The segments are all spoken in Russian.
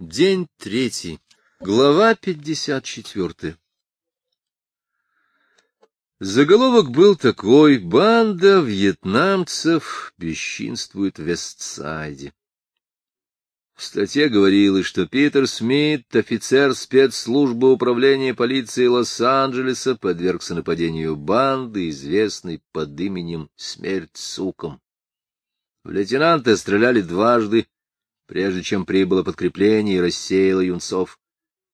День третий. Глава пятьдесят четвертая. Заголовок был такой «Банда вьетнамцев бесчинствует в Вестсайде». В статье говорилось, что Питер Смит, офицер спецслужбы управления полиции Лос-Анджелеса, подвергся нападению банды, известной под именем «Смерть сукам». В лейтенанта стреляли дважды, прежде чем прибыло подкрепление и рассеяло юнцов.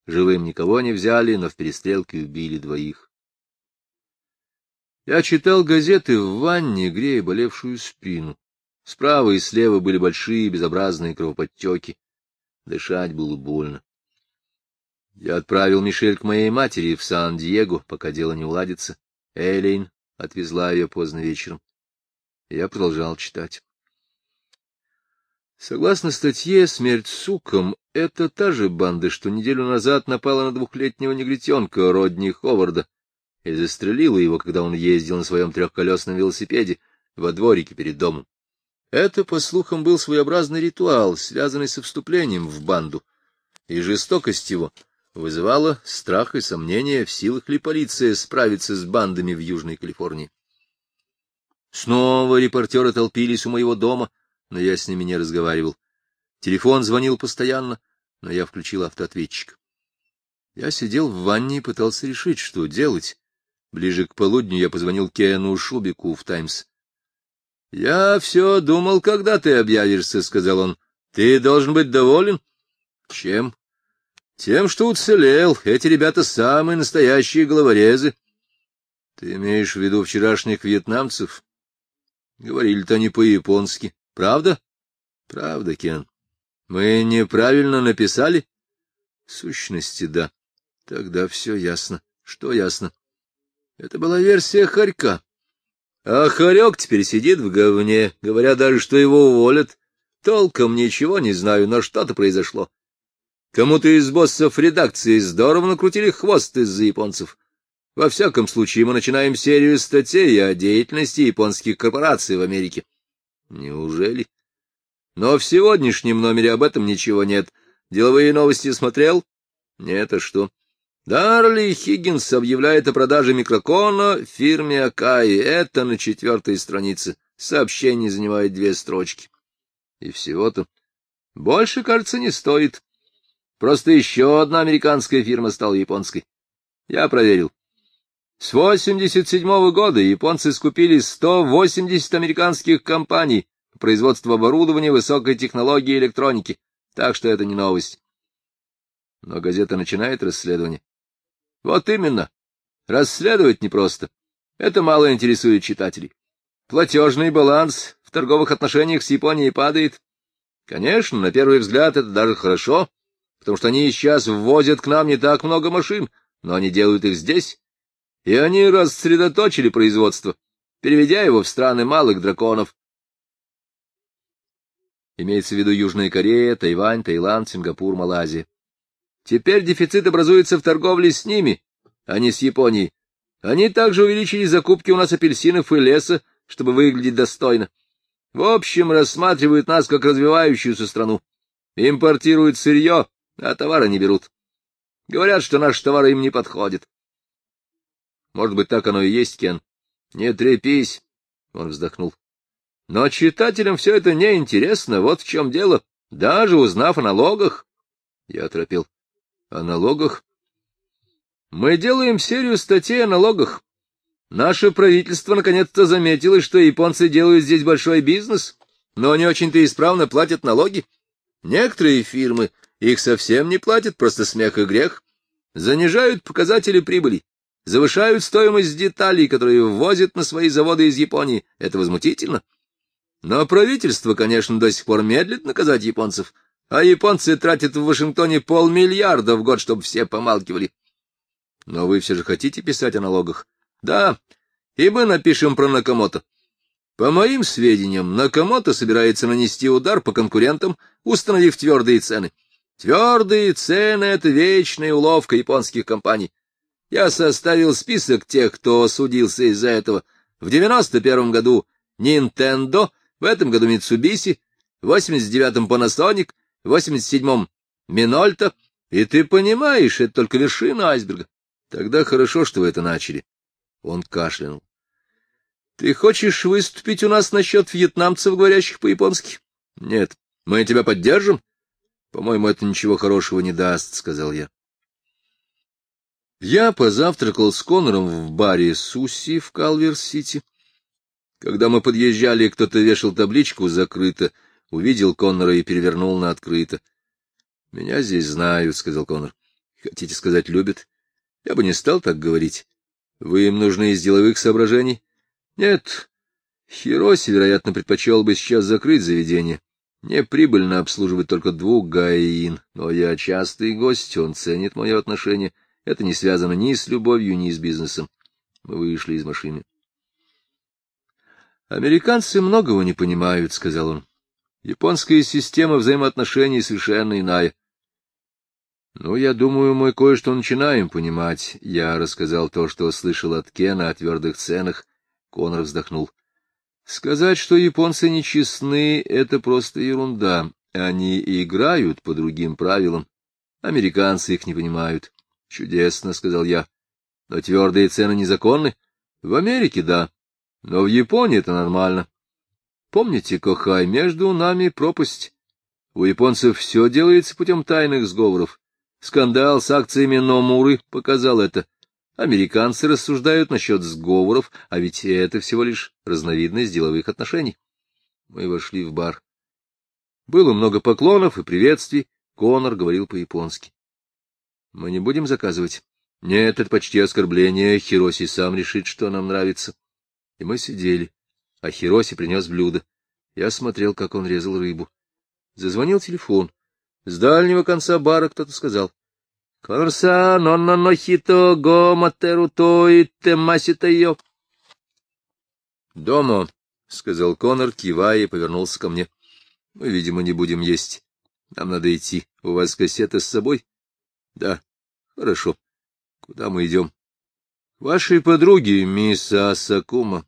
Живым никого не взяли, но в перестрелке убили двоих. Я читал газеты в ванне, грея болевшую спину. Справа и слева были большие безобразные кровоподтеки. Дышать было больно. Я отправил Мишель к моей матери в Сан-Диего, пока дело не уладится. Элейн отвезла ее поздно вечером. Я продолжал читать. Согласно статье «Смерть сукам» — это та же банда, что неделю назад напала на двухлетнего негритенка Родни Ховарда и застрелила его, когда он ездил на своем трехколесном велосипеде во дворике перед домом. Это, по слухам, был своеобразный ритуал, связанный со вступлением в банду, и жестокость его вызывала страх и сомнения, в силах ли полиция справиться с бандами в Южной Калифорнии. Снова репортеры толпились у моего дома — но я с ними не разговаривал. Телефон звонил постоянно, но я включил автоответчик. Я сидел в ванне и пытался решить, что делать. Ближе к полудню я позвонил Кену Шубику в «Таймс». — Я все думал, когда ты объявишься, — сказал он. — Ты должен быть доволен? — Чем? — Тем, что уцелел. Эти ребята самые настоящие головорезы. — Ты имеешь в виду вчерашних вьетнамцев? Говорили-то они по-японски. Правда? Правда, Кен. Мы неправильно написали? В сущности, да. Тогда все ясно. Что ясно? Это была версия Харька. А Харек теперь сидит в говне, говоря даже, что его уволят. Толком ничего не знаю, но что-то произошло. Кому-то из боссов редакции здорово накрутили хвост из-за японцев. Во всяком случае, мы начинаем серию статей о деятельности японских корпораций в Америке. Неужели? Но в сегодняшнем номере об этом ничего нет. Деловые новости смотрел? Нет, а что? Дарли Хиггинс объявляет о продаже микрокона фирме Акаи. Это на четвертой странице. Сообщение занимает две строчки. И всего-то. Больше, кажется, не стоит. Просто еще одна американская фирма стала японской. Я проверил. С 87 -го года японцы скупили 180 американских компаний по производству оборудования высокой технологии электроники, так что это не новость. Но газета начинает расследование. Вот именно. Расследовать непросто. Это мало интересует читателей. Платежный баланс в торговых отношениях с Японией падает. Конечно, на первый взгляд это даже хорошо, потому что они сейчас ввозят к нам не так много машин, но они делают их здесь, и они рассредоточили производство, переведя его в страны малых драконов. Имеется в виду Южная Корея, Тайвань, Таиланд, Сингапур, Малайзия. Теперь дефицит образуется в торговле с ними, а не с Японией. Они также увеличили закупки у нас апельсинов и леса, чтобы выглядеть достойно. В общем, рассматривают нас как развивающуюся страну. Импортируют сырье, а товары не берут. Говорят, что наши товары им не подходят. Может быть, так оно и есть, Кен. Не трепись, — он вздохнул. Но читателям все это не интересно, вот в чем дело. Даже узнав о налогах, я оторопел. О налогах? Мы делаем серию статей о налогах. Наше правительство наконец-то заметило, что японцы делают здесь большой бизнес, но они очень-то исправно платят налоги. Некоторые фирмы их совсем не платят, просто смех и грех. Занижают показатели прибыли, завышают стоимость деталей, которые ввозят на свои заводы из Японии. Это возмутительно. Но правительство, конечно, до сих пор медлит наказать японцев, а японцы тратят в Вашингтоне полмиллиарда в год, чтобы все помалкивали. Но вы все же хотите писать о налогах? Да, и мы напишем про Накамото. По моим сведениям, Накамото собирается нанести удар по конкурентам, установив твердые цены. Твердые цены — это вечная уловка японских компаний. Я составил список тех, кто судился из-за этого. В девяносто первом году Nintendo, в этом году Mitsubishi, в восемьдесят девятом Panasonic, в восемьдесят седьмом Минольта. И ты понимаешь, это только вершина айсберга. Тогда хорошо, что вы это начали. Он кашлянул. — Ты хочешь выступить у нас насчет вьетнамцев, говорящих по-японски? — Нет. Мы тебя поддержим? — По-моему, это ничего хорошего не даст, — сказал я. Я позавтракал с Коннором в баре Суси в Калверс-Сити. Когда мы подъезжали, кто-то вешал табличку «Закрыто», увидел Коннора и перевернул на «Открыто». — Меня здесь знают, — сказал Коннор. — Хотите сказать, любят? Я бы не стал так говорить. Вы им нужны из деловых соображений? Нет. Хироси, вероятно, предпочел бы сейчас закрыть заведение. Мне прибыльно обслуживать только двух гаин, но я частый гость, он ценит мое отношение. Это не связано ни с любовью, ни с бизнесом. Мы вышли из машины. «Американцы многого не понимают», — сказал он. «Японская система взаимоотношений совершенно иная. Ну, я думаю, мы кое-что начинаем понимать. Я рассказал то, что слышал от Кена о твердых ценах. Конор вздохнул. Сказать, что японцы нечестны, это просто ерунда. Они играют по другим правилам. Американцы их не понимают. Чудесно, — сказал я. Но твердые цены незаконны? В Америке — да. Но в Японии это нормально. Помните, Кохай, между нами пропасть. У японцев все делается путем тайных сговоров. Скандал с акциями Номуры показал это. Американцы рассуждают насчет сговоров, а ведь это всего лишь разновидность деловых отношений. Мы вошли в бар. Было много поклонов и приветствий. Конор говорил по-японски. Мы не будем заказывать. Нет, это почти оскорбление. Хироси сам решит, что нам нравится. И мы сидели, а Хироси принес блюдо. Я смотрел, как он резал рыбу. Зазвонил телефон. С дальнего конца бара кто-то сказал. — Конорса, нонно нохито, го матеру то и темасита ее. — Дома, — сказал Конор, кивая и повернулся ко мне. — Мы, видимо, не будем есть. Нам надо идти. У вас кассета с собой? — Да. — Хорошо. Куда мы идем? — Вашей подруге, мисс Асакума.